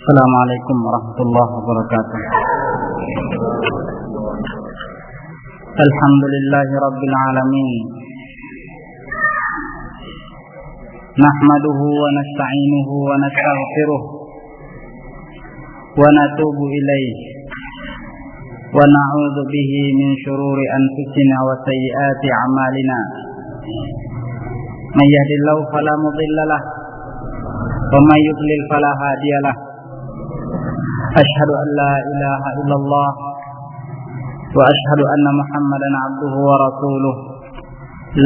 السلام عليكم ورحمة الله وبركاته. الحمد لله رب العالمين. نحمده ونستعينه ونستغفره ونتوب إليه. ونعوذ به من شرور أنفسنا وسيئات أعمالنا. من يهد الله فلا مضل له ومن يضلل فلا هادي له. أشهد أن لا إله إلا الله وأشهد أن محمدا عبده ورسوله.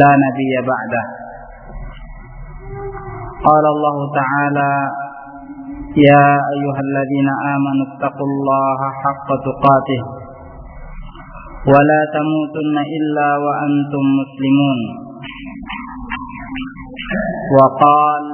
لا نبي بعده. قال الله تعالى يا أيها الذين آمنوا اتقوا الله حق تقاته ولا تموتن إلا وأنتم مسلمون. وقال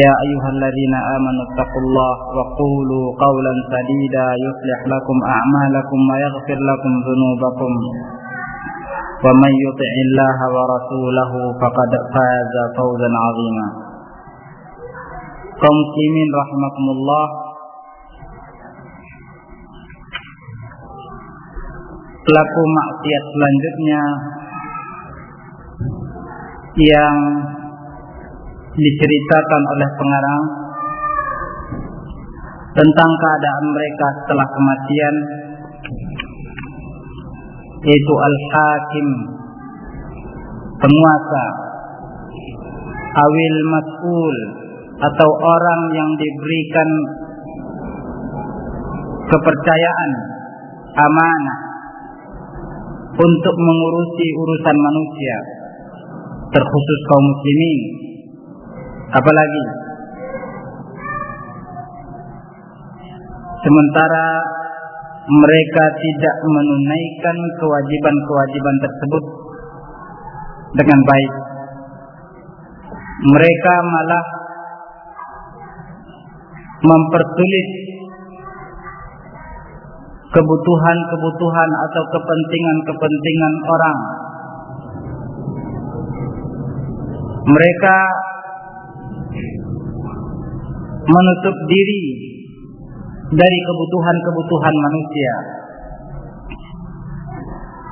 يا أيها الذين آمنوا اتقوا الله وقولوا قولا سديدا يصلح لكم أعمالكم ويغفر لكم ذنوبكم. ومن يطع الله ورسوله فقد فاز فوزا عظيما. kaum muslimin rahimakumullah pelaku maksiat selanjutnya yang diceritakan oleh pengarang tentang keadaan mereka setelah kematian yaitu al-hakim penguasa awil mas'ul atau orang yang diberikan kepercayaan amanah untuk mengurusi urusan manusia terkhusus kaum muslimin apalagi sementara mereka tidak menunaikan kewajiban-kewajiban tersebut dengan baik. Mereka malah mempersulit kebutuhan-kebutuhan atau kepentingan-kepentingan orang. Mereka menutup diri dari kebutuhan-kebutuhan manusia.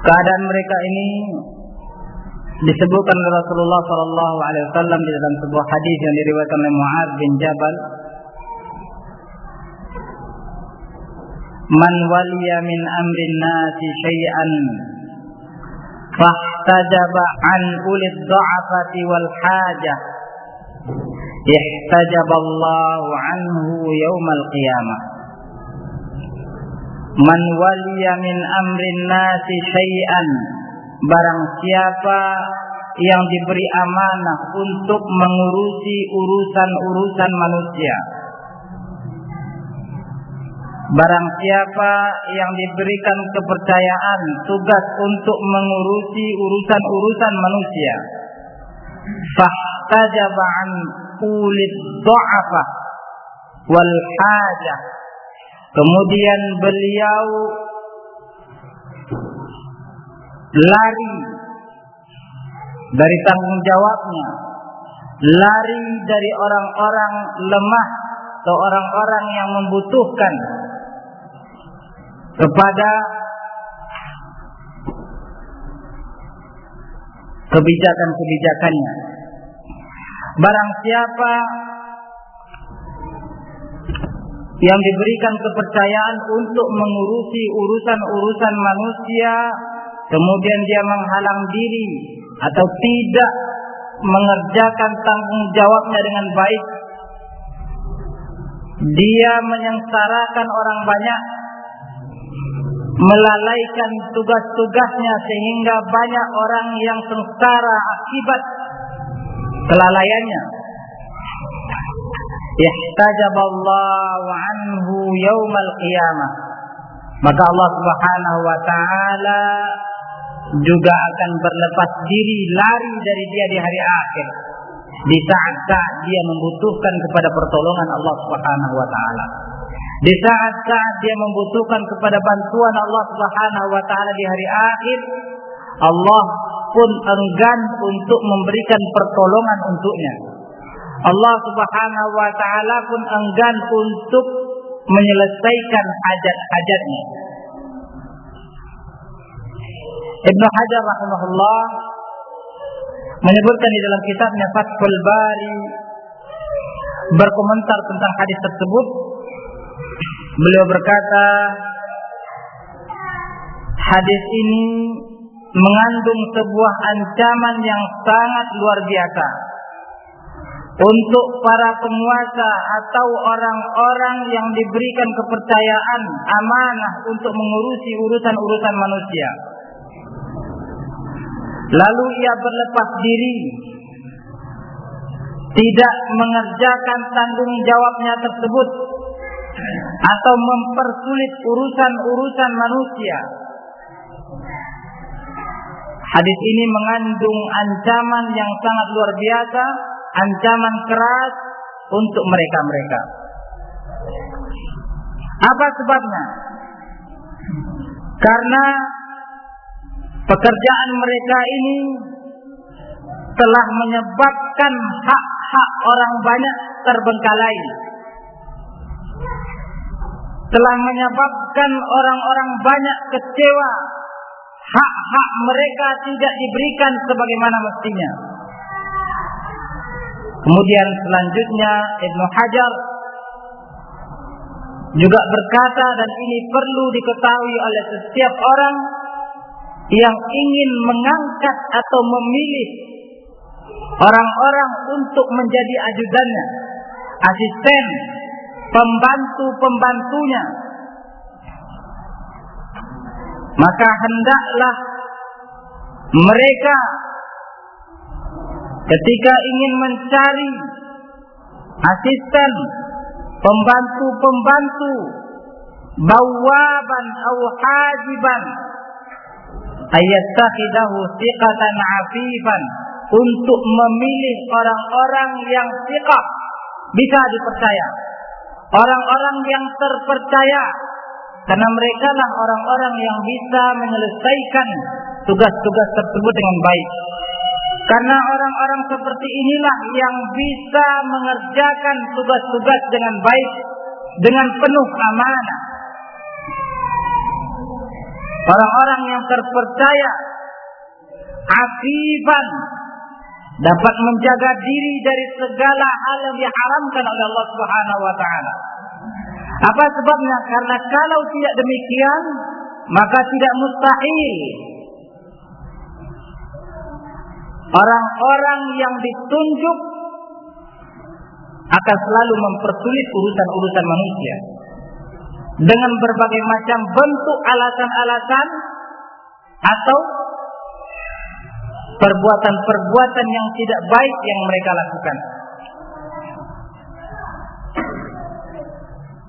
Keadaan mereka ini disebutkan oleh Rasulullah Sallallahu Alaihi Wasallam di dalam sebuah hadis yang diriwayatkan oleh Muaz bin Jabal. Man waliya min amrin nasi syai'an fahtajaba an ulid dha'afati wal hajah ihtajaballahu anhu yaumal qiyamah man waliya min amrin nasi syai'an barang siapa yang diberi amanah untuk mengurusi urusan-urusan manusia. Barang siapa yang diberikan kepercayaan tugas untuk mengurusi urusan-urusan manusia. Fahtajaba dha'afa wal hajah kemudian beliau lari dari tanggung jawabnya lari dari orang-orang lemah atau orang-orang yang membutuhkan kepada kebijakan-kebijakannya. Barang siapa yang diberikan kepercayaan untuk mengurusi urusan-urusan manusia, kemudian dia menghalang diri atau tidak mengerjakan tanggung jawabnya dengan baik, dia menyengsarakan orang banyak, melalaikan tugas-tugasnya sehingga banyak orang yang sengsara akibat kelalaiannya. Ihtajaballahu anhu yaumal qiyamah. Maka Allah Subhanahu wa taala juga akan berlepas diri lari dari dia di hari akhir di saat-saat dia membutuhkan kepada pertolongan Allah Subhanahu wa taala. Di saat-saat dia membutuhkan kepada bantuan Allah Subhanahu wa taala di hari akhir, Allah pun enggan untuk memberikan pertolongan untuknya. Allah Subhanahu wa taala pun enggan untuk menyelesaikan hajat-hajatnya. Ibnu Hajar rahimahullah menyebutkan di dalam kitabnya Fathul Bari berkomentar tentang hadis tersebut beliau berkata hadis ini mengandung sebuah ancaman yang sangat luar biasa untuk para penguasa atau orang-orang yang diberikan kepercayaan amanah untuk mengurusi urusan-urusan manusia. Lalu ia berlepas diri tidak mengerjakan tanggung jawabnya tersebut atau mempersulit urusan-urusan manusia. Hadis ini mengandung ancaman yang sangat luar biasa, ancaman keras untuk mereka-mereka. Apa sebabnya? Karena Pekerjaan mereka ini telah menyebabkan hak-hak orang banyak terbengkalai. Telah menyebabkan orang-orang banyak kecewa. Hak-hak mereka tidak diberikan sebagaimana mestinya. Kemudian selanjutnya Ibnu Hajar juga berkata dan ini perlu diketahui oleh setiap orang yang ingin mengangkat atau memilih orang-orang untuk menjadi ajudannya, asisten, pembantu-pembantunya. Maka hendaklah mereka ketika ingin mencari asisten, pembantu-pembantu, bawaban atau hajiban ayattakhidahu thiqatan afifan untuk memilih orang-orang yang thiqah bisa dipercaya. Orang-orang yang terpercaya karena mereka lah orang-orang yang bisa menyelesaikan tugas-tugas tersebut dengan baik karena orang-orang seperti inilah yang bisa mengerjakan tugas-tugas dengan baik dengan penuh amanah orang-orang yang terpercaya afifan dapat menjaga diri dari segala hal yang diharamkan oleh Allah Subhanahu wa taala. Apa sebabnya? Karena kalau tidak demikian, maka tidak mustahil orang-orang yang ditunjuk akan selalu mempersulit urusan-urusan manusia dengan berbagai macam bentuk alasan-alasan atau perbuatan-perbuatan yang tidak baik yang mereka lakukan.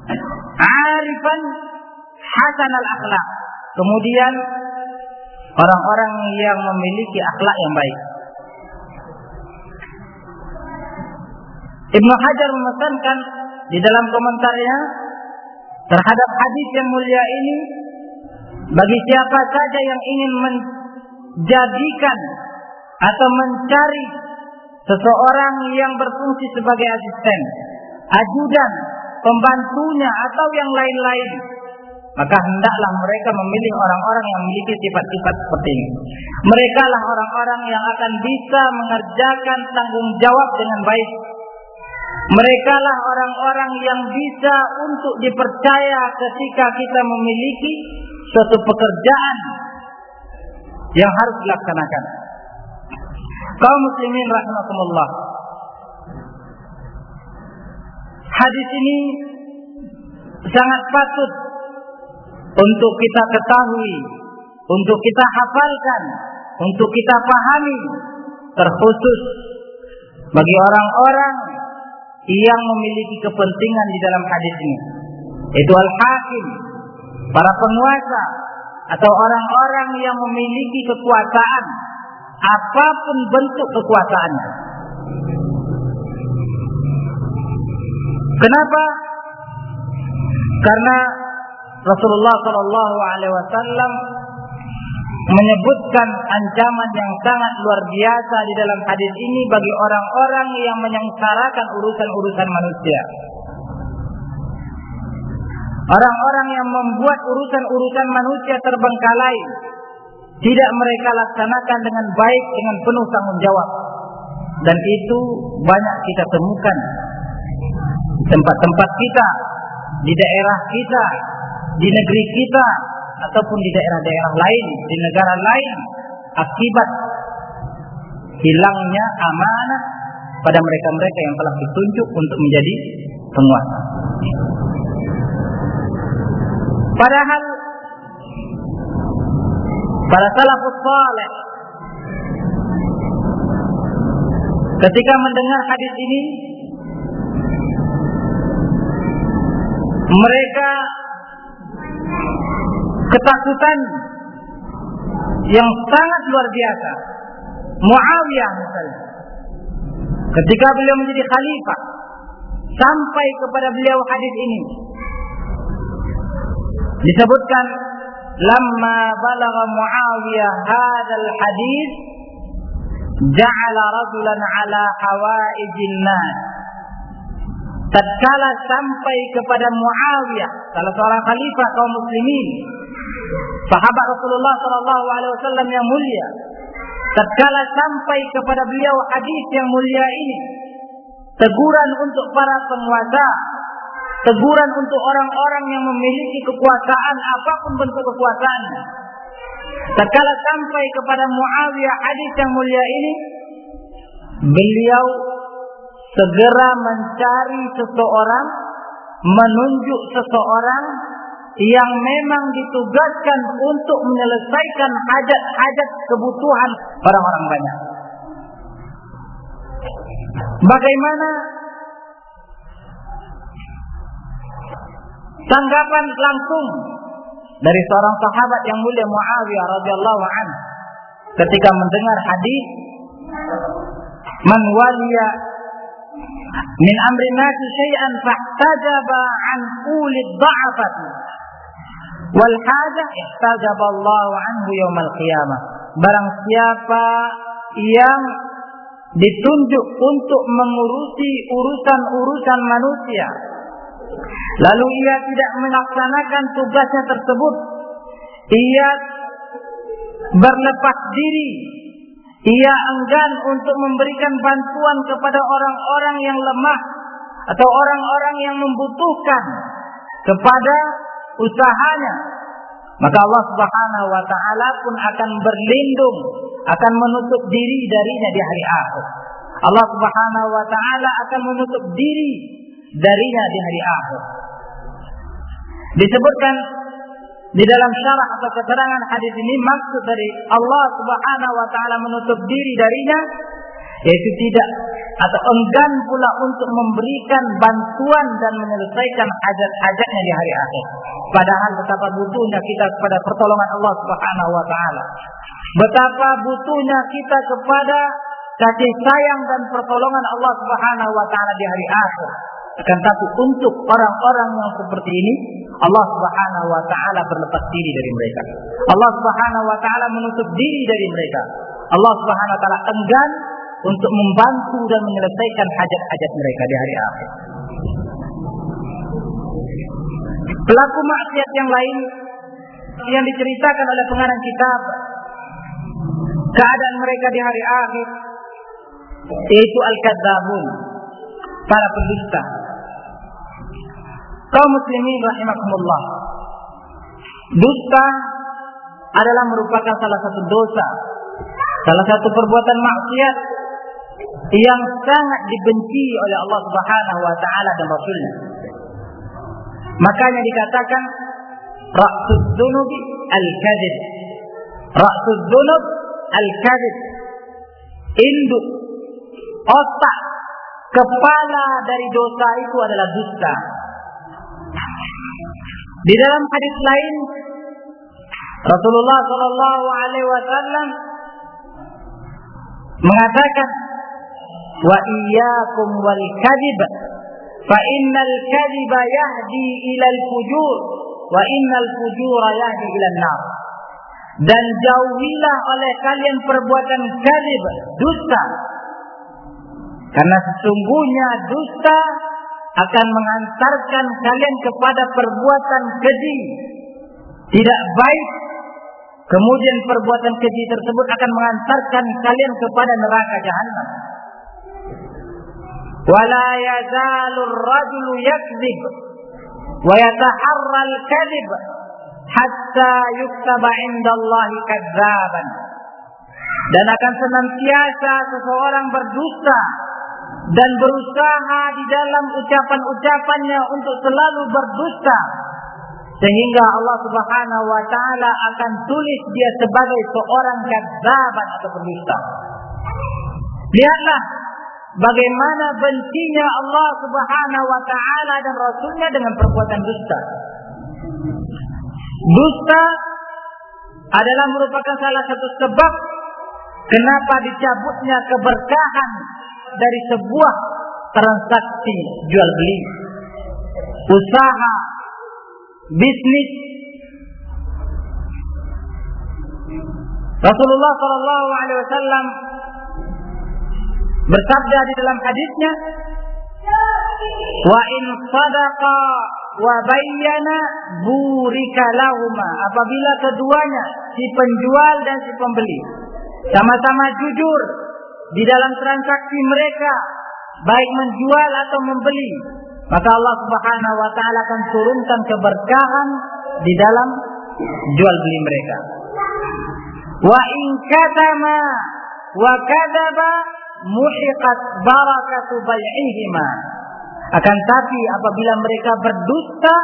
Arifan hasan al-akhlak. Kemudian orang-orang yang memiliki akhlak yang baik. Ibnu Hajar memesankan di dalam komentarnya terhadap hadis yang mulia ini bagi siapa saja yang ingin menjadikan atau mencari seseorang yang berfungsi sebagai asisten, ajudan, pembantunya atau yang lain-lain, maka hendaklah mereka memilih orang-orang yang memiliki sifat-sifat seperti ini. Mereka lah orang-orang yang akan bisa mengerjakan tanggung jawab dengan baik mereka lah orang-orang yang bisa untuk dipercaya ketika kita memiliki suatu pekerjaan yang harus dilaksanakan. Kaum muslimin rahimakumullah. Hadis ini sangat patut untuk kita ketahui, untuk kita hafalkan, untuk kita pahami, terkhusus bagi orang-orang yang memiliki kepentingan di dalam hadis ini. Itu al-hakim, para penguasa, atau orang-orang yang memiliki kekuasaan apa pun bentuk kekuasaannya. Kenapa? Karena Rasulullah Shallallahu Alaihi Wasallam menyebutkan ancaman yang sangat luar biasa di dalam hadis ini bagi orang-orang yang menyengsarakan urusan-urusan manusia. Orang-orang yang membuat urusan-urusan manusia terbengkalai tidak mereka laksanakan dengan baik dengan penuh tanggung jawab. Dan itu banyak kita temukan tempat-tempat kita, di daerah kita, di negeri kita, ataupun di daerah-daerah lain, di negara lain akibat hilangnya amanah pada mereka-mereka yang telah ditunjuk untuk menjadi penguasa. Padahal para salafus saleh ketika mendengar hadis ini mereka ketakutan yang sangat luar biasa. Muawiyah misalnya. Ketika beliau menjadi khalifah sampai kepada beliau hadis ini disebutkan lamma balagha Muawiyah hadzal hadis ja'ala rajulan ala hawaijin nas tatkala sampai kepada Muawiyah salah seorang khalifah kaum muslimin sahabat Rasulullah sallallahu alaihi wasallam yang mulia tatkala sampai kepada beliau hadis yang mulia ini teguran untuk para penguasa teguran untuk orang-orang yang memiliki kekuasaan apa pun bentuk kekuasaannya tatkala sampai kepada Muawiyah hadis yang mulia ini beliau segera mencari seseorang menunjuk seseorang yang memang ditugaskan untuk menyelesaikan hajat-hajat kebutuhan orang-orang banyak. Bagaimana tanggapan langsung dari seorang sahabat yang mulia Muawiyah radhiyallahu anhu ketika mendengar hadis man waliya min amri nasi syai'an fahtajaba an ulid dha'afati wal hajah ihtajaballahu anhu yaumal qiyamah. Barang siapa yang ditunjuk untuk mengurusi urusan-urusan manusia lalu ia tidak melaksanakan tugasnya tersebut ia berlepas diri ia enggan untuk memberikan bantuan kepada orang-orang yang lemah atau orang-orang yang membutuhkan kepada usahanya. Maka Allah Subhanahu wa taala pun akan berlindung akan menutup diri darinya di hari akhir. Allah Subhanahu wa taala akan menutup diri darinya di hari akhir. Disebutkan di dalam syarah atau keterangan hadis ini maksud dari Allah Subhanahu wa taala menutup diri darinya yaitu tidak atau enggan pula untuk memberikan bantuan dan menyelesaikan hajat-hajatnya di hari akhir. Padahal betapa butuhnya kita kepada pertolongan Allah Subhanahu wa taala. Betapa butuhnya kita kepada kasih sayang dan pertolongan Allah Subhanahu wa taala di hari akhir. Akan tapi untuk orang-orang yang seperti ini Allah Subhanahu wa taala berlepas diri dari mereka. Allah Subhanahu wa taala menutup diri dari mereka. Allah Subhanahu wa taala enggan untuk membantu dan menyelesaikan hajat-hajat mereka di hari akhir. Pelaku maksiat yang lain yang diceritakan oleh pengarang kitab keadaan mereka di hari akhir yaitu al-kadzabun para pendusta kaum muslimin rahimakumullah dusta adalah merupakan salah satu dosa salah satu perbuatan maksiat yang sangat dibenci oleh Allah Subhanahu wa taala dan Rasulnya. Makanya dikatakan ra'sus dzunubi al-kadzib. Ra'sus dzunub al-kadzib. Induk otak kepala dari dosa itu adalah dusta. Di dalam hadis lain Rasulullah Shallallahu Alaihi Wasallam mengatakan wa iyyakum wal kadhib fa innal kadhiba yahdi ila al fujur wa innal fujura yahdi ila nar dan jauhilah oleh kalian perbuatan kadhib dusta karena sesungguhnya dusta akan mengantarkan kalian kepada perbuatan keji. Tidak baik kemudian perbuatan keji tersebut akan mengantarkan kalian kepada neraka jahanam wala yazalur rajulu yakdzib wa yataharra al-kadhib hatta yuktaba indallahi kadzaban. Dan akan senantiasa seseorang berdusta dan berusaha di dalam ucapan-ucapannya untuk selalu berdusta sehingga Allah Subhanahu wa taala akan tulis dia sebagai seorang kadzaban atau pendusta. Lihatlah bagaimana bencinya Allah Subhanahu wa taala dan rasulnya dengan perbuatan dusta. Dusta adalah merupakan salah satu sebab kenapa dicabutnya keberkahan dari sebuah transaksi jual beli, usaha, bisnis. Rasulullah Shallallahu Alaihi Wasallam bersabda di dalam hadisnya, wa in sadaqa wa bayyana burika lahuma apabila keduanya si penjual dan si pembeli sama-sama jujur di dalam transaksi mereka baik menjual atau membeli maka Allah Subhanahu wa taala akan turunkan keberkahan di dalam jual beli mereka. Wa in katama wa kadaba muhiqat barakatu bai'ihima akan tapi apabila mereka berdusta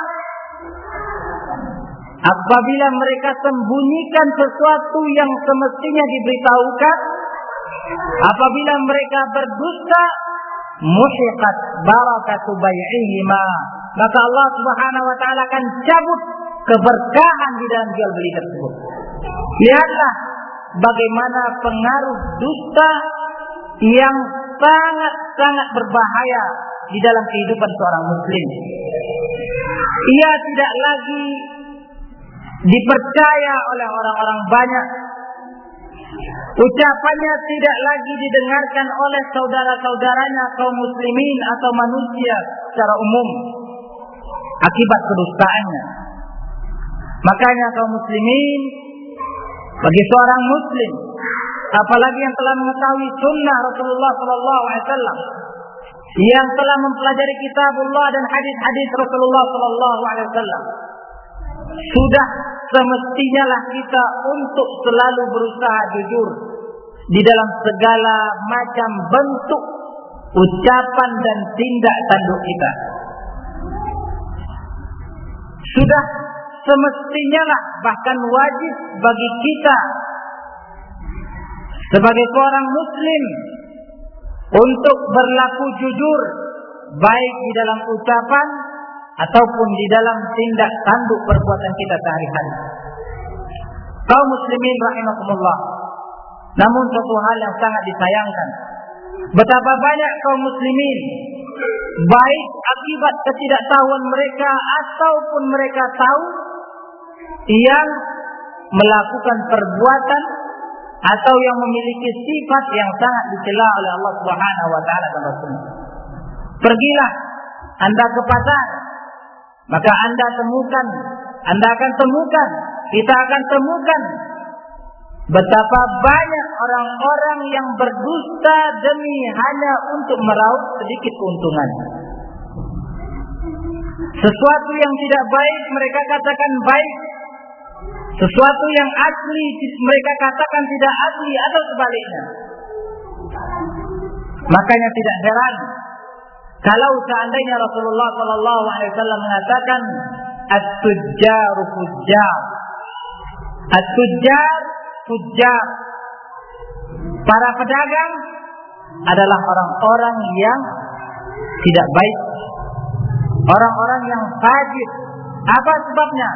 apabila mereka sembunyikan sesuatu yang semestinya diberitahukan apabila mereka berdusta muhiqat barakatu bai'ihima maka Allah Subhanahu wa taala akan cabut keberkahan di dalam jual beli tersebut lihatlah bagaimana pengaruh dusta yang sangat-sangat berbahaya di dalam kehidupan seorang muslim. Ia tidak lagi dipercaya oleh orang-orang banyak. Ucapannya tidak lagi didengarkan oleh saudara-saudaranya kaum muslimin atau manusia secara umum akibat kedustaannya. Makanya kaum muslimin bagi seorang muslim apalagi yang telah mengetahui sunnah Rasulullah Sallallahu Alaihi Wasallam yang telah mempelajari kitabullah dan hadis-hadis Rasulullah Sallallahu Alaihi Wasallam sudah semestinya lah kita untuk selalu berusaha jujur di dalam segala macam bentuk ucapan dan tindak tanduk kita. Sudah semestinya lah bahkan wajib bagi kita sebagai seorang muslim untuk berlaku jujur baik di dalam ucapan ataupun di dalam tindak tanduk perbuatan kita sehari-hari. Kaum muslimin rahimakumullah. Namun satu hal yang sangat disayangkan. Betapa banyak kaum muslimin baik akibat ketidaktahuan mereka ataupun mereka tahu yang melakukan perbuatan atau yang memiliki sifat yang sangat dicela oleh Allah Subhanahu wa taala dan Rasulnya. Pergilah Anda ke pasar, maka Anda temukan, Anda akan temukan, kita akan temukan betapa banyak orang-orang yang berdusta demi hanya untuk meraup sedikit keuntungan. Sesuatu yang tidak baik mereka katakan baik, sesuatu yang asli mereka katakan tidak asli atau sebaliknya. Makanya tidak heran kalau seandainya Rasulullah Shallallahu Alaihi Wasallam mengatakan at-tujjar fujjar, at-tujjar fujjar. Para pedagang adalah orang-orang yang tidak baik, orang-orang yang fajir. Apa sebabnya?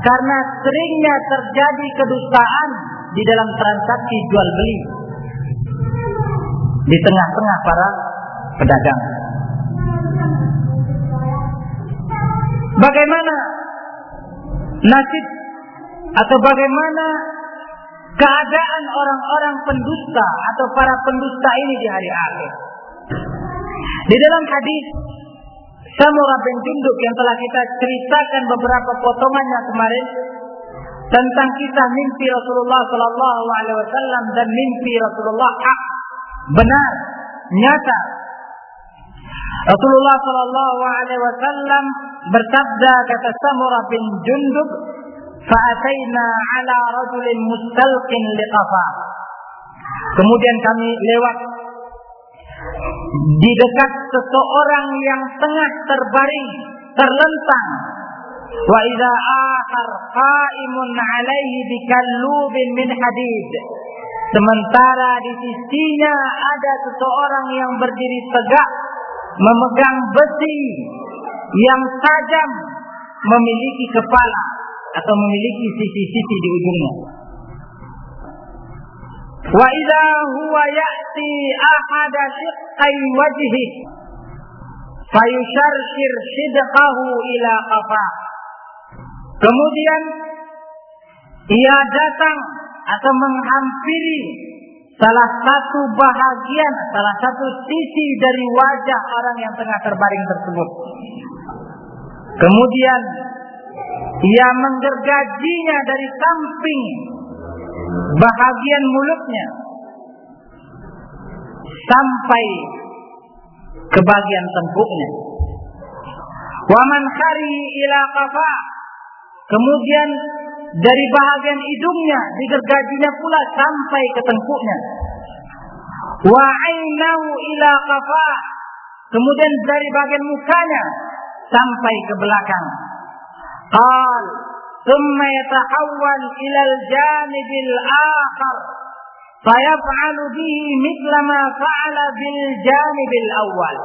karena seringnya terjadi kedustaan di dalam transaksi jual beli di tengah-tengah para pedagang. Bagaimana nasib atau bagaimana keadaan orang-orang pendusta atau para pendusta ini di hari akhir? Di dalam hadis Samurah bin Junduk yang telah kita ceritakan beberapa potongannya kemarin tentang kisah mimpi Rasulullah Sallallahu Alaihi Wasallam dan mimpi Rasulullah hak benar nyata Rasulullah Sallallahu Alaihi Wasallam bersabda kata Samurah bin Jundub, "Fa'ataina ala rajulin mustalqin liqafa." Kemudian kami lewat di dekat seseorang yang tengah terbaring, terlentang. Wa idza akhar qa'imun 'alaihi bikallubin min hadid. Sementara di sisinya ada seseorang yang berdiri tegak memegang besi yang tajam memiliki kepala atau memiliki sisi-sisi di ujungnya. Wa idza huwa ya'ti ahada shiqqai wajhi fayusharshir shidqahu ila qafa. Kemudian ia datang atau menghampiri salah satu bahagian, salah satu sisi dari wajah orang yang tengah terbaring tersebut. Kemudian ia menggergajinya dari samping bahagian mulutnya sampai ke bagian tengkuknya. Waman kari ila kafa. Kemudian dari bahagian hidungnya digergajinya pula sampai ke tengkuknya. Wa ainau ila kafah. Kemudian dari bagian mukanya sampai ke belakang. Qal thumma yatahawwal ila al-janib al-akhar fayaf'alu bihi mithla ma fa'ala bil janib al-awwal.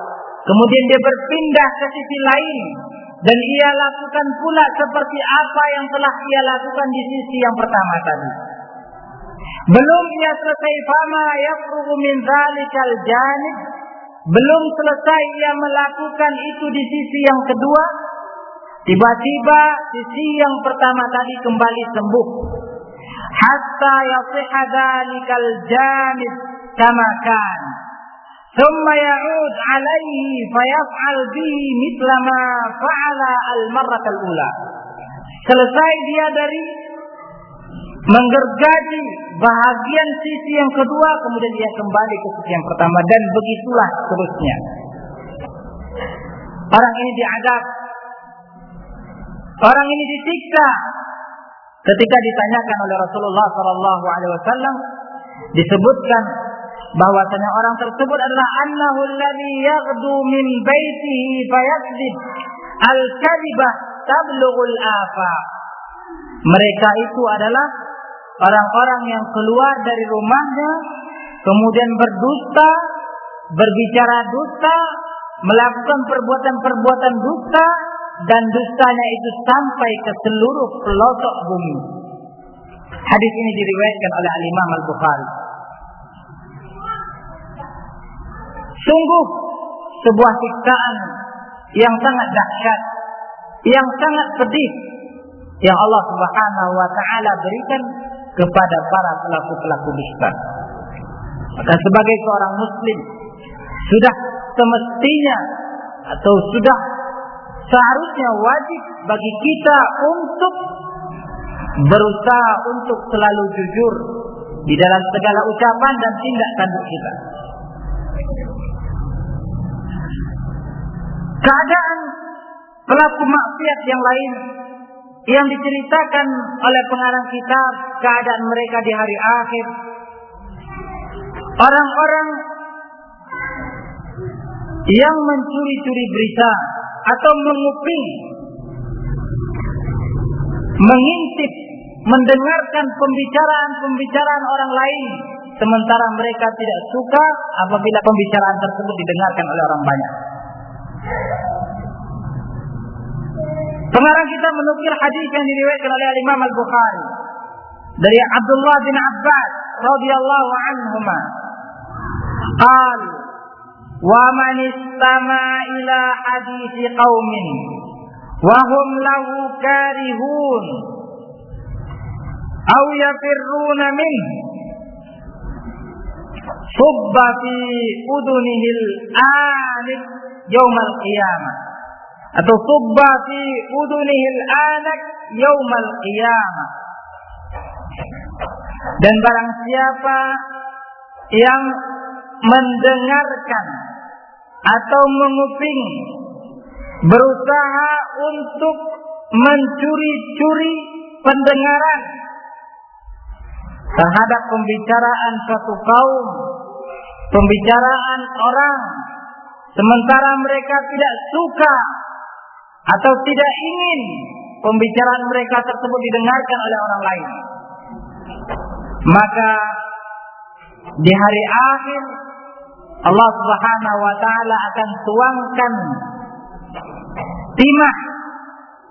Kemudian dia berpindah ke sisi lain dan ia lakukan pula seperti apa yang telah ia lakukan di sisi yang pertama tadi belum ia selesai fama yafrugu min zalikal janib belum selesai ia melakukan itu di sisi yang kedua Tiba-tiba sisi yang pertama tadi kembali sembuh. Hatta yasihha dhalikal janib kama kan. ثم يعود عليه فيفعل به مثل ما فعل المرة الأولى. Selesai dia dari menggergaji bahagian sisi yang kedua, kemudian dia kembali ke sisi yang pertama dan begitulah terusnya. Orang ini diadab Orang ini disiksa ketika ditanyakan oleh Rasulullah Shallallahu Alaihi Wasallam disebutkan bahwasanya orang tersebut adalah annahu alladhi yaghdu min baitihi fayakdzib al-kadhibah tablughul afa. Mereka itu adalah orang-orang yang keluar dari rumahnya kemudian berdusta, berbicara dusta, melakukan perbuatan-perbuatan dusta dan dustanya itu sampai ke seluruh pelosok bumi. Hadis ini diriwayatkan oleh Al Imam Sungguh sebuah siksaan yang sangat dahsyat, yang sangat pedih yang Allah Subhanahu wa taala berikan kepada para pelaku-pelaku dusta. Maka sebagai seorang muslim sudah semestinya atau sudah seharusnya wajib bagi kita untuk berusaha untuk selalu jujur di dalam segala ucapan dan tindak tanduk kita. Keadaan pelaku maksiat yang lain yang diceritakan oleh pengarang kitab keadaan mereka di hari akhir orang-orang yang mencuri-curi berita atau menguping, mengintip, mendengarkan pembicaraan-pembicaraan orang lain, sementara mereka tidak suka apabila pembicaraan tersebut didengarkan oleh orang banyak. Pengarang kita menukil hadis yang diriwayatkan oleh Imam Al-Bukhari dari Abdullah bin Abbas radhiyallahu anhuma. Qal wa man istama ila hadis qaumin wa hum lahu karihun aw yafirruna min subba fi udunihi al-anik yawm al-qiyamah atau subba fi udunihi al-anak yawm al-qiyamah dan barang siapa yang mendengarkan atau menguping berusaha untuk mencuri-curi pendengaran terhadap pembicaraan suatu kaum, pembicaraan orang, sementara mereka tidak suka atau tidak ingin pembicaraan mereka tersebut didengarkan oleh orang lain. Maka di hari akhir Allah Subhanahu wa taala akan tuangkan timah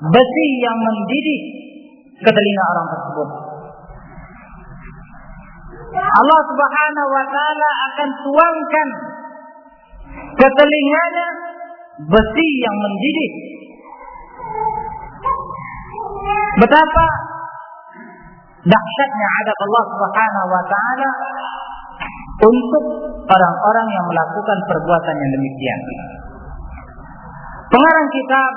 besi yang mendidih ke telinga orang tersebut. Allah Subhanahu wa taala akan tuangkan ke telinganya besi yang mendidih. Betapa dahsyatnya adab Allah Subhanahu wa taala untuk orang-orang yang melakukan perbuatan yang demikian. Pengarang kitab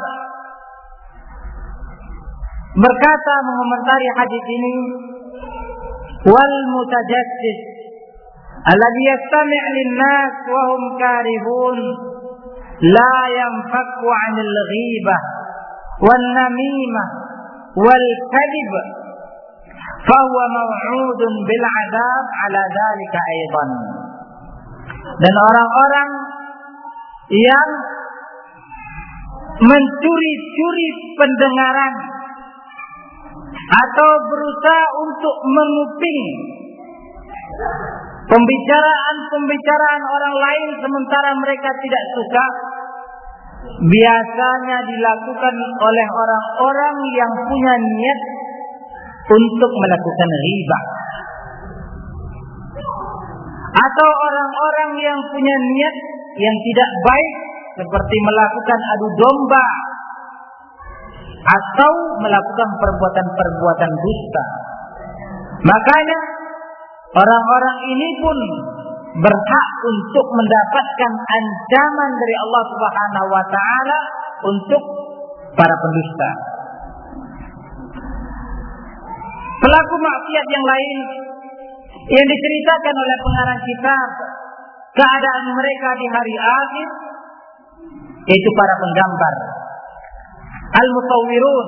berkata mengomentari hadis ini wal mutajassis alladhi yastami' lin-nas wa hum karihun la yanfaku 'anil ghibah wan namimah wal kadhib fahuwa maw'udun bil 'adab 'ala dhalika aidan dan orang-orang yang mencuri-curi pendengaran atau berusaha untuk menguping pembicaraan-pembicaraan orang lain sementara mereka tidak suka biasanya dilakukan oleh orang-orang yang punya niat untuk melakukan riba atau orang-orang yang punya niat yang tidak baik seperti melakukan adu domba atau melakukan perbuatan-perbuatan dusta. Makanya orang-orang ini pun berhak untuk mendapatkan ancaman dari Allah Subhanahu wa taala untuk para pendusta. Pelaku maksiat yang lain yang diceritakan oleh pengarang kitab keadaan mereka di hari akhir yaitu para penggambar al-musawwirun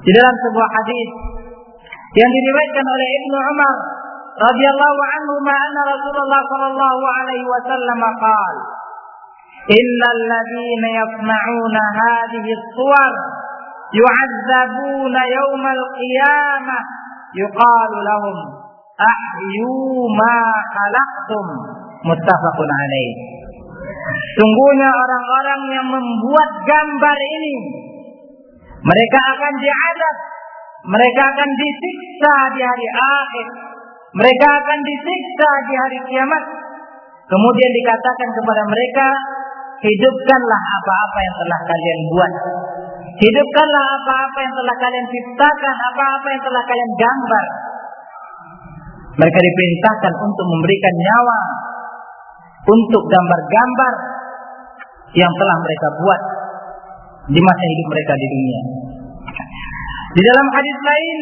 di dalam sebuah hadis yang diriwayatkan oleh Ibnu Umar radhiyallahu anhu ma anna Rasulullah sallallahu alaihi wasallam qaal innal ladzina yasma'una hadhihi as-suwar yu'adzabuna yawmal qiyamah. Yuqalu lahum ahyu ma khalaqtum. Muttafaqun alaih. Sungguhnya orang-orang yang membuat gambar ini mereka akan diadab, mereka akan disiksa di hari akhir, mereka akan disiksa di hari kiamat. Kemudian dikatakan kepada mereka, hidupkanlah apa-apa yang telah kalian buat. Hidupkanlah apa-apa yang telah kalian ciptakan, apa-apa yang telah kalian gambar. Mereka diperintahkan untuk memberikan nyawa untuk gambar-gambar yang telah mereka buat di masa hidup mereka di dunia. Di dalam hadis lain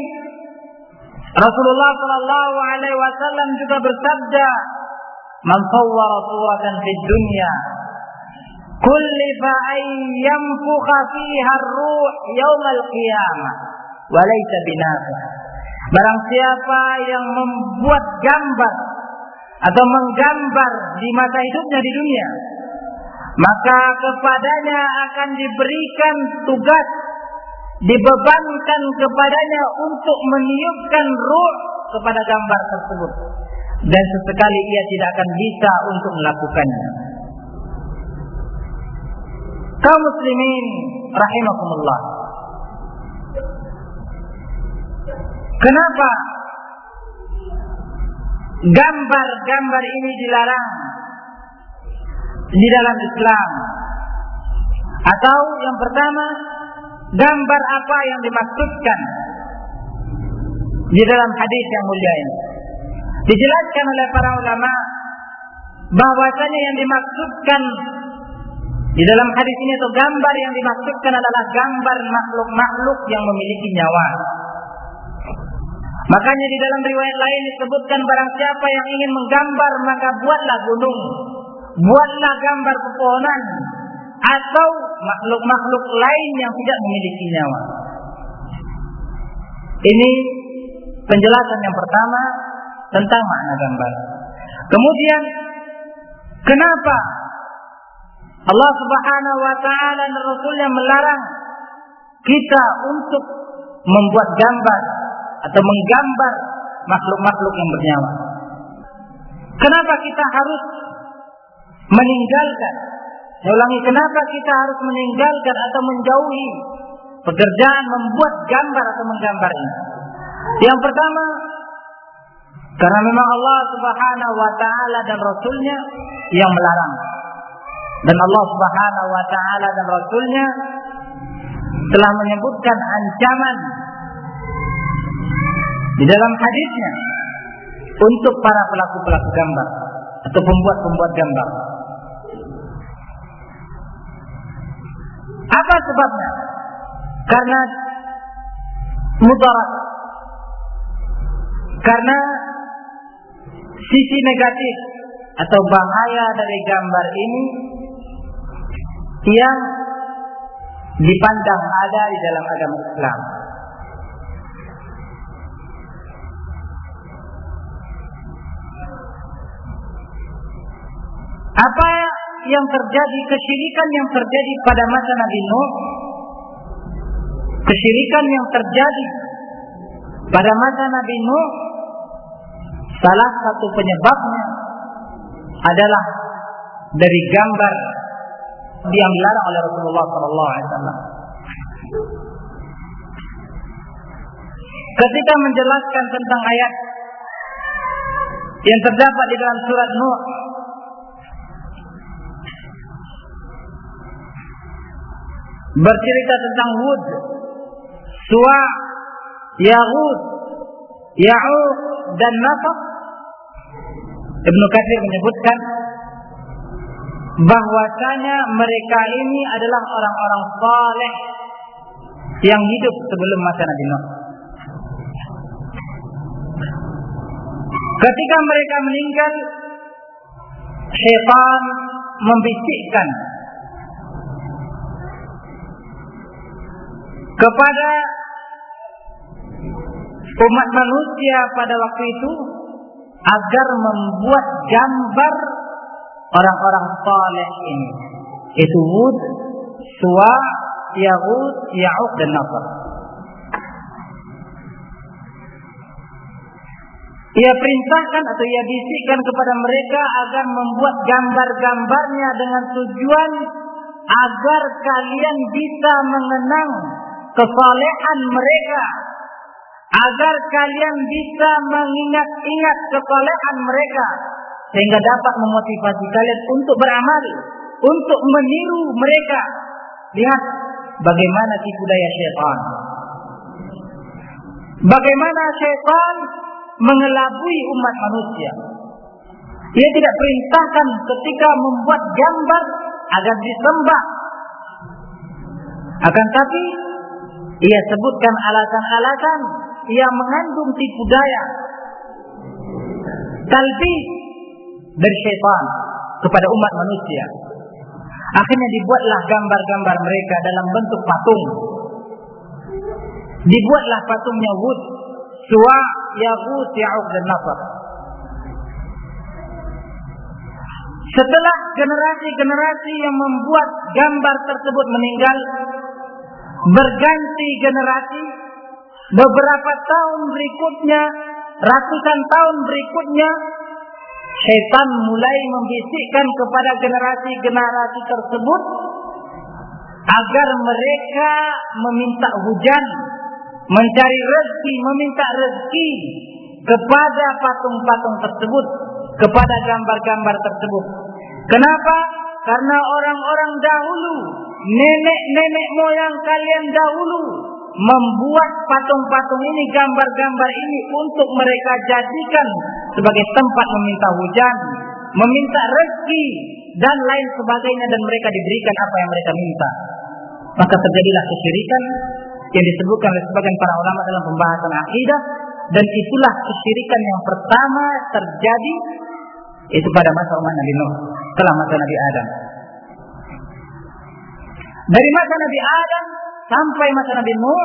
Rasulullah Shallallahu Alaihi Wasallam juga bersabda, "Man sawwara suratan fid dunya, kullifa ay yanfukha fiha ar-ruh yawm al-qiyamah, wa laysa binafiq." Barang siapa yang membuat gambar atau menggambar di masa hidupnya di dunia, maka kepadanya akan diberikan tugas dibebankan kepadanya untuk meniupkan ruh kepada gambar tersebut dan sesekali ia tidak akan bisa untuk melakukannya Kaum muslimin rahimakumullah. Kenapa gambar-gambar ini dilarang di dalam Islam? Atau yang pertama, gambar apa yang dimaksudkan di dalam hadis yang mulia ini? Dijelaskan oleh para ulama bahwasanya yang dimaksudkan di dalam hadis ini atau gambar yang dimaksudkan adalah gambar makhluk-makhluk yang memiliki nyawa. Makanya di dalam riwayat lain disebutkan barang siapa yang ingin menggambar maka buatlah gunung, buatlah gambar pepohonan atau makhluk-makhluk lain yang tidak memiliki nyawa. Ini penjelasan yang pertama tentang makna gambar. Kemudian kenapa Allah Subhanahu wa taala dan melarang kita untuk membuat gambar atau menggambar makhluk-makhluk yang bernyawa. Kenapa kita harus meninggalkan? Saya ulangi, kenapa kita harus meninggalkan atau menjauhi pekerjaan membuat gambar atau menggambar ini? Yang pertama, karena memang Allah Subhanahu wa taala dan Rasulnya yang melarang. Dan Allah Subhanahu wa taala dan Rasulnya telah menyebutkan ancaman di dalam hadisnya untuk para pelaku-pelaku gambar atau pembuat-pembuat gambar. Apa sebabnya? Karena mudarat. Karena sisi negatif atau bahaya dari gambar ini yang dipandang ada di dalam agama Islam. Apa yang terjadi, kesyirikan yang terjadi pada masa Nabi Nuh, kesyirikan yang terjadi pada masa Nabi Nuh, salah satu penyebabnya adalah dari gambar yang dilarang oleh Rasulullah Sallallahu Alaihi Wasallam. Ketika menjelaskan tentang ayat yang terdapat di dalam surat Nuh bercerita tentang Hud, Suwa, Yahud, Ya'uq dan Nasab. Ibnu Katsir menyebutkan bahwasanya mereka ini adalah orang-orang saleh yang hidup sebelum masa Nabi Nuh. Ketika mereka meninggal, syaitan membisikkan kepada umat manusia pada waktu itu agar membuat gambar orang-orang saleh ini. Itu Wud, Suwa, Yahud, Ya'uq dan Nasr. Ia perintahkan atau ia bisikkan kepada mereka agar membuat gambar-gambarnya dengan tujuan agar kalian bisa mengenang kesalehan mereka agar kalian bisa mengingat-ingat kesalehan mereka sehingga dapat memotivasi kalian untuk beramal, untuk meniru mereka. Lihat bagaimana tipu daya syaitan. Bagaimana syaitan mengelabui umat manusia. Ia tidak perintahkan ketika membuat gambar agar disembah. Akan tapi ia sebutkan alasan-alasan yang mengandung tipu daya. Talbis dari syaitan kepada umat manusia. Akhirnya dibuatlah gambar-gambar mereka dalam bentuk patung. Dibuatlah patungnya Wud, Suwa, Yahud, Ya'uq dan Nasr. Setelah generasi-generasi yang membuat gambar tersebut meninggal, berganti generasi, beberapa tahun berikutnya, ratusan tahun berikutnya, Setan mulai membisikkan kepada generasi-generasi tersebut agar mereka meminta hujan, mencari rezeki, meminta rezeki kepada patung-patung tersebut, kepada gambar-gambar tersebut. Kenapa? Karena orang-orang dahulu, nenek-nenek moyang kalian dahulu membuat patung-patung ini, gambar-gambar ini untuk mereka jadikan sebagai tempat meminta hujan, meminta rezeki dan lain sebagainya dan mereka diberikan apa yang mereka minta. Maka terjadilah kesyirikan yang disebutkan oleh sebagian para ulama dalam pembahasan akidah dan itulah kesyirikan yang pertama terjadi itu pada masa umat Nabi Nuh setelah masa Nabi Adam. Dari masa Nabi Adam sampai masa Nabi Nuh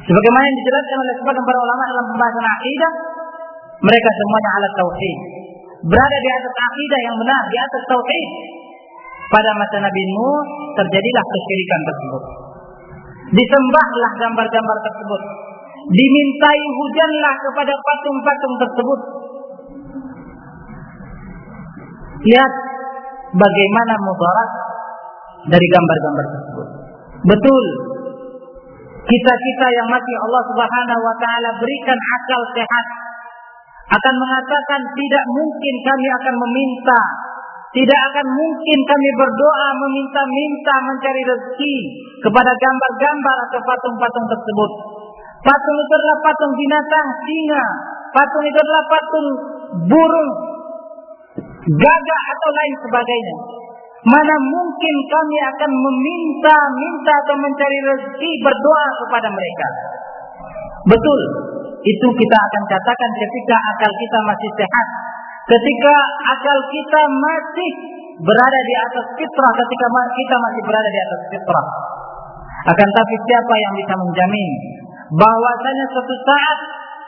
sebagaimana yang dijelaskan oleh sebagian para ulama dalam pembahasan akidah mereka semuanya alat tauhid. Berada di atas akidah yang benar di atas tauhid. Pada masa Nabi Nuh terjadilah kesyirikan tersebut. Disembahlah gambar-gambar tersebut. Dimintai hujanlah kepada patung-patung tersebut. Lihat bagaimana mudarat dari gambar-gambar tersebut betul kita-kita yang masih Allah Subhanahu wa taala berikan akal sehat akan mengatakan tidak mungkin kami akan meminta tidak akan mungkin kami berdoa meminta-minta mencari rezeki kepada gambar-gambar atau patung-patung tersebut. Patung itu adalah patung binatang, singa. Patung itu adalah patung burung, gagak atau lain sebagainya. Mana mungkin kami akan meminta, minta atau mencari rezeki berdoa kepada mereka. Betul, itu kita akan katakan ketika akal kita masih sehat. Ketika akal kita masih berada di atas fitrah, ketika kita masih berada di atas fitrah. Akan tapi siapa yang bisa menjamin bahwasanya suatu saat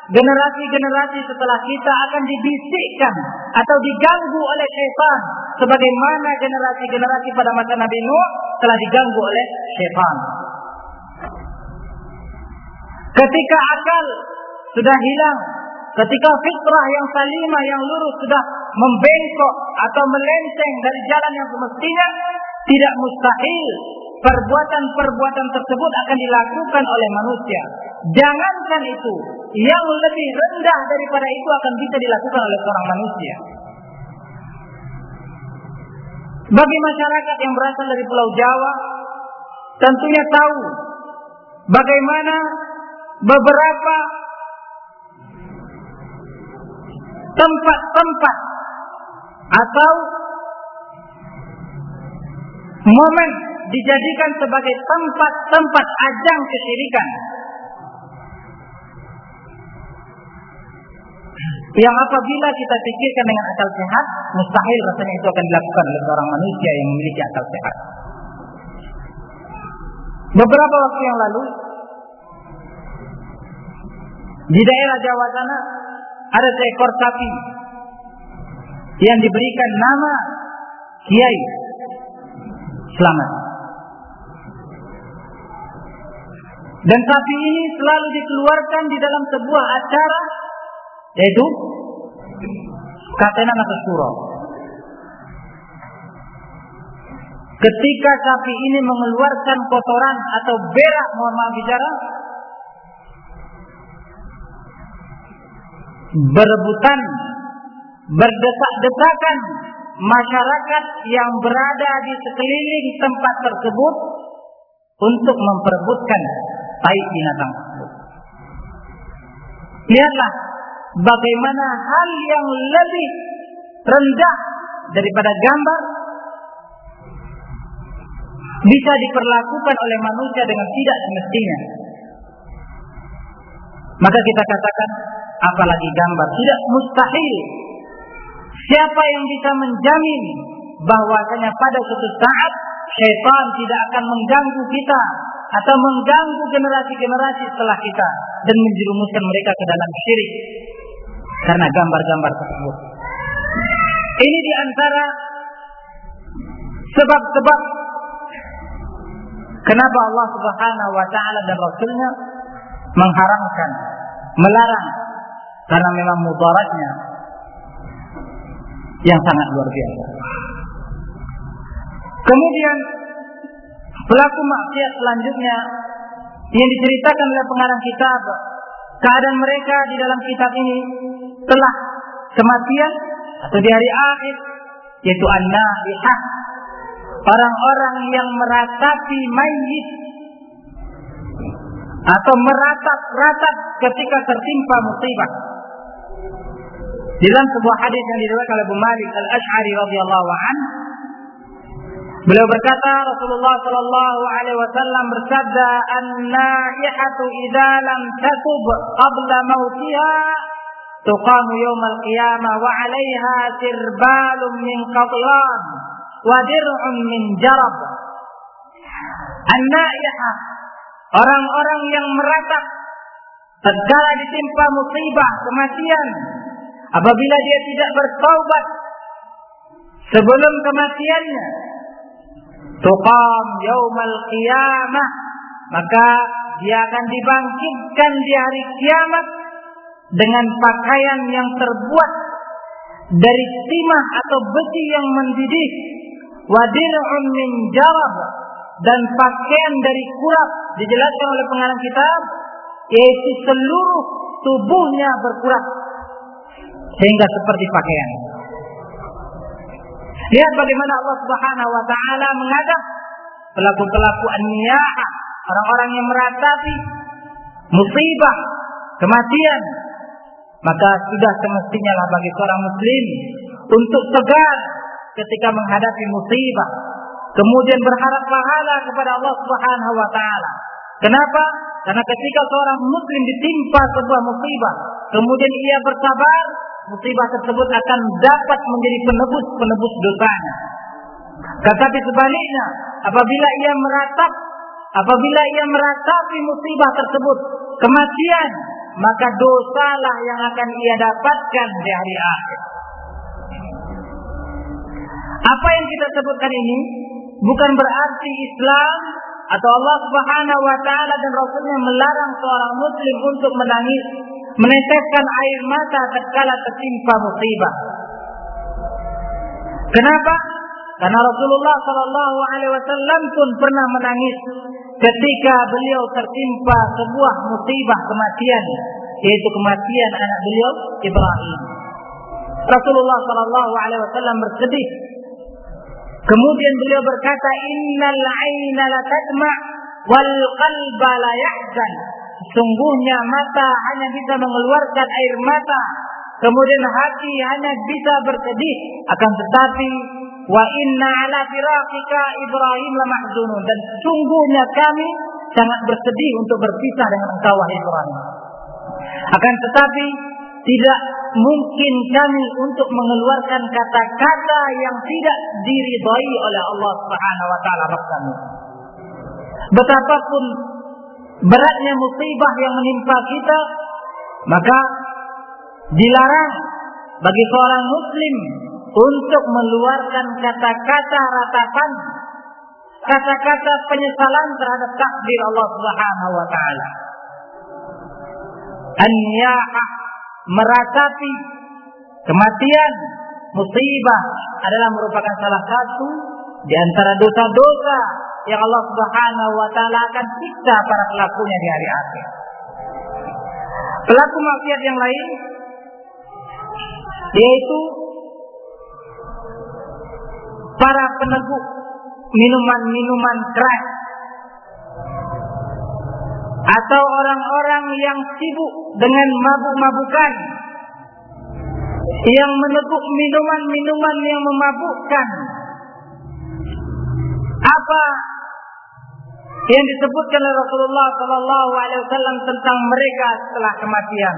generasi-generasi setelah kita akan dibisikkan atau diganggu oleh syaitan sebagaimana generasi-generasi pada masa Nabi Nuh telah diganggu oleh syaitan. Ketika akal sudah hilang, ketika fitrah yang salimah yang lurus sudah membengkok atau melenceng dari jalan yang semestinya, tidak mustahil perbuatan-perbuatan tersebut akan dilakukan oleh manusia. Jangankan itu, yang lebih rendah daripada itu akan bisa dilakukan oleh seorang manusia. Bagi masyarakat yang berasal dari Pulau Jawa, tentunya tahu bagaimana beberapa tempat-tempat atau momen dijadikan sebagai tempat-tempat ajang kesyirikan. Yang apabila kita pikirkan dengan akal sehat, mustahil rasanya itu akan dilakukan oleh seorang manusia yang memiliki akal sehat. Beberapa waktu yang lalu, di daerah Jawa sana ada seekor sapi yang diberikan nama Kiai Selamat. Dan sapi ini selalu dikeluarkan di dalam sebuah acara yaitu katenan atau suro. Ketika sapi ini mengeluarkan kotoran atau berak, mohon maaf bicara, berebutan, berdesak-desakan masyarakat yang berada di sekeliling tempat tersebut untuk memperebutkan tai binatang tersebut. Lihatlah bagaimana hal yang lebih rendah daripada gambar bisa diperlakukan oleh manusia dengan tidak semestinya. Maka kita katakan apalagi gambar tidak mustahil. Siapa yang bisa menjamin bahwasanya pada suatu saat syaitan tidak akan mengganggu kita atau mengganggu generasi-generasi setelah kita dan menjerumuskan mereka ke dalam syirik karena gambar-gambar tersebut. Ini di antara sebab-sebab kenapa Allah Subhanahu wa taala dan Rasulnya mengharamkan, melarang karena memang mudaratnya yang sangat luar biasa. Kemudian Pelaku maksiat selanjutnya yang diceritakan oleh pengarang kitab keadaan mereka di dalam kitab ini telah kematian atau di hari akhir yaitu an-naihah orang-orang yang meratapi mayit atau meratap-ratap ketika tertimpa musibah. Dalam sebuah hadis yang diriwayatkan oleh Abu Malik Al-Asy'ari radhiyallahu an, beliau berkata Rasulullah sallallahu alaihi wasallam bersabda, "An-naihatu idza lam tatub qabla mautiha qiyamah wa 'alaiha sirbalun min qatiran wa dir'un min jarab." An-naihah Orang-orang yang meratap tatkala ditimpa musibah kematian apabila dia tidak bertaubat sebelum kematiannya tuqam yaumal qiyamah maka dia akan dibangkitkan di hari kiamat dengan pakaian yang terbuat dari timah atau besi yang mendidih wadir'un min jarab dan pakaian dari kurap dijelaskan oleh pengarang kitab yaitu seluruh tubuhnya berkurap sehingga seperti pakaian. Lihat bagaimana Allah Subhanahu wa taala mengadab pelaku-pelaku an-niyah, orang-orang yang meratapi musibah, kematian. Maka sudah semestinya lah bagi seorang muslim untuk tegar ketika menghadapi musibah, kemudian berharap pahala kepada Allah Subhanahu wa taala. Kenapa? Karena ketika seorang muslim ditimpa sebuah musibah, kemudian ia bersabar, musibah tersebut akan dapat menjadi penebus-penebus dosanya. Tetapi sebaliknya, apabila ia meratap, apabila ia meratapi musibah tersebut, kematian, maka dosalah yang akan ia dapatkan di hari akhir. Apa yang kita sebutkan ini bukan berarti Islam atau Allah Subhanahu wa taala dan Rasulnya melarang seorang muslim untuk menangis, meneteskan air mata tatkala tertimpa musibah. Kenapa? Karena Rasulullah Shallallahu Alaihi Wasallam pun pernah menangis ketika beliau tertimpa sebuah musibah kematian, yaitu kematian anak beliau Ibrahim. Rasulullah Shallallahu Alaihi Wasallam bersedih Kemudian beliau berkata, Innal aina la tadma' wal qalba la yahzan. Sungguhnya mata hanya bisa mengeluarkan air mata. Kemudian hati hanya bisa bersedih. Akan tetapi, wa inna ala firaqika Ibrahim la mahzunun. Dan sungguhnya kami sangat bersedih untuk berpisah dengan engkau wahai Ibrahim. Akan tetapi tidak mungkin kami untuk mengeluarkan kata-kata yang tidak diridhai oleh Allah Subhanahu wa taala kami. Betapapun beratnya musibah yang menimpa kita, maka dilarang bagi seorang muslim untuk meluarkan kata-kata ratapan, kata-kata penyesalan terhadap takdir Allah Subhanahu wa taala. an meratapi kematian, musibah adalah merupakan salah satu di antara dosa-dosa yang Allah Subhanahu wa taala akan siksa para pelakunya di hari akhir. Pelaku maksiat yang lain yaitu para peneguk minuman-minuman keras. Atau orang-orang yang sibuk dengan mabuk-mabukan. Yang meneguk minuman-minuman yang memabukkan. Apa yang disebutkan oleh Rasulullah Sallallahu Alaihi Wasallam tentang mereka setelah kematian?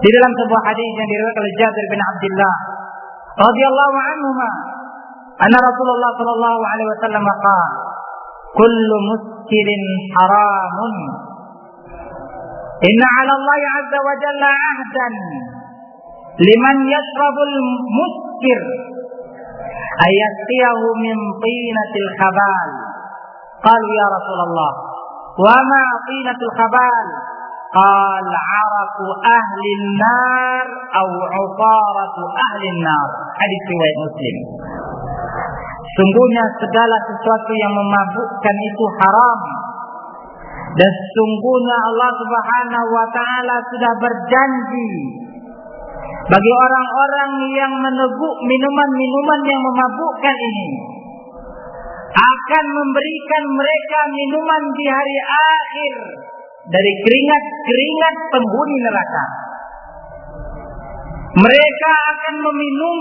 Di dalam sebuah hadis yang diriwayatkan oleh Jabir bin Abdullah radhiyallahu anhu أن رسول الله صلى الله عليه وسلم قال كل مسكر حرام. إن على الله عز وجل عهدا لمن يشرب المسكر أن يسقيه من طينة الخبال. قالوا يا رسول الله وما طينة الخبال؟ قال عرق أهل النار أو عطارة أهل النار. حديث رواية مسلم. Sungguhnya segala sesuatu yang memabukkan itu haram. Dan sungguhnya Allah Subhanahu wa taala sudah berjanji bagi orang-orang yang meneguk minuman-minuman yang memabukkan ini akan memberikan mereka minuman di hari akhir dari keringat-keringat penghuni neraka. Mereka akan meminum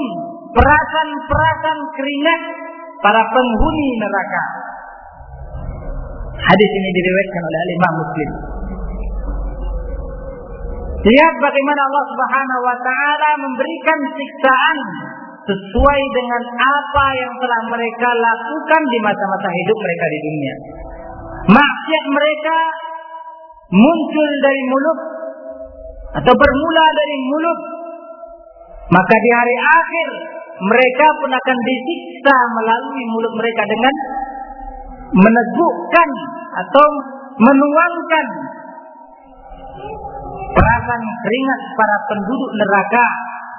perasan-perasan keringat para penghuni neraka. Hadis ini diriwayatkan oleh Imam Muslim. Lihat bagaimana Allah Subhanahu wa taala memberikan siksaan sesuai dengan apa yang telah mereka lakukan di masa-masa hidup mereka di dunia. Maksiat mereka muncul dari mulut atau bermula dari mulut. Maka di hari akhir mereka pun akan disiksa melalui mulut mereka dengan menegukkan atau menuangkan perasaan keringat para penduduk neraka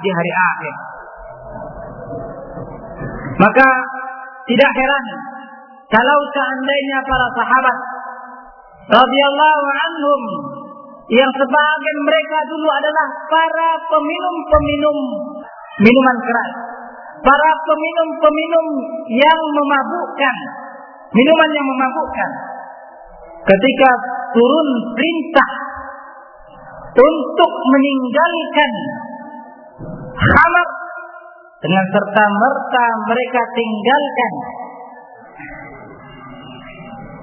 di hari akhir. Maka tidak heran kalau seandainya para sahabat radhiyallahu anhum yang sebagian mereka dulu adalah para peminum-peminum minuman keras, para peminum-peminum yang memabukkan, minuman yang memabukkan. Ketika turun perintah untuk meninggalkan khamar dengan serta merta mereka tinggalkan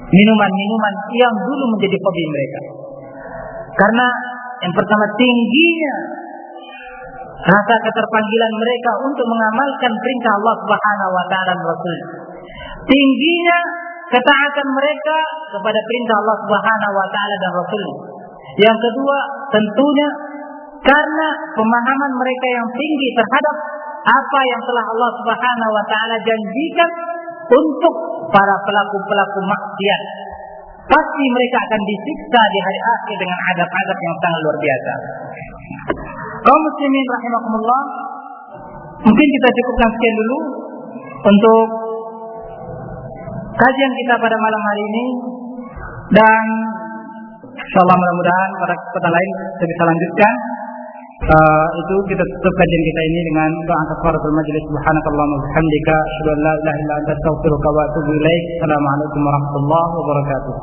minuman-minuman yang dulu menjadi hobi mereka. Karena yang pertama tingginya rasa keterpanggilan mereka untuk mengamalkan perintah Allah Subhanahu wa taala dan Rasul. Tingginya ketaatan mereka kepada perintah Allah Subhanahu wa taala dan Rasul. Yang kedua, tentunya karena pemahaman mereka yang tinggi terhadap apa yang telah Allah Subhanahu wa taala janjikan untuk para pelaku-pelaku maksiat. Pasti mereka akan disiksa di hari akhir dengan adab-adab yang sangat luar biasa. Kaum muslimin rahimakumullah, mungkin kita cukupkan sekian dulu untuk kajian kita pada malam hari ini. Dan insyaallah mudah-mudahan pada kesempatan lain kita bisa lanjutkan. Uh, itu kita tutup kajian kita ini dengan doa kafaratul majlis. Subhanakallahumma wa asyhadu an la ilaha illa anta astaghfiruka wa atubu ilaik. Assalamualaikum warahmatullahi wabarakatuh